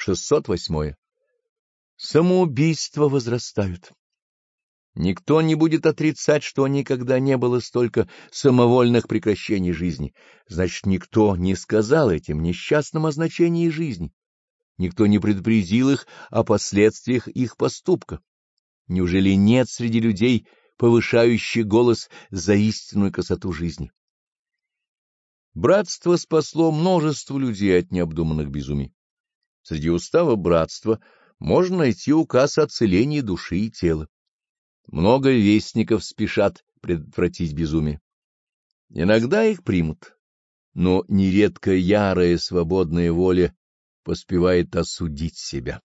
608. Самоубийства возрастают. Никто не будет отрицать, что никогда не было столько самовольных прекращений жизни. Значит, никто не сказал этим несчастным о значении жизни. Никто не предупредил их о последствиях их поступка. Неужели нет среди людей, повышающих голос за истинную красоту жизни? Братство спасло множество людей от необдуманных безумий. Среди устава братства можно найти указ о целении души и тела. Много вестников спешат предотвратить безумие. Иногда их примут, но нередко ярая свободная воля поспевает осудить себя.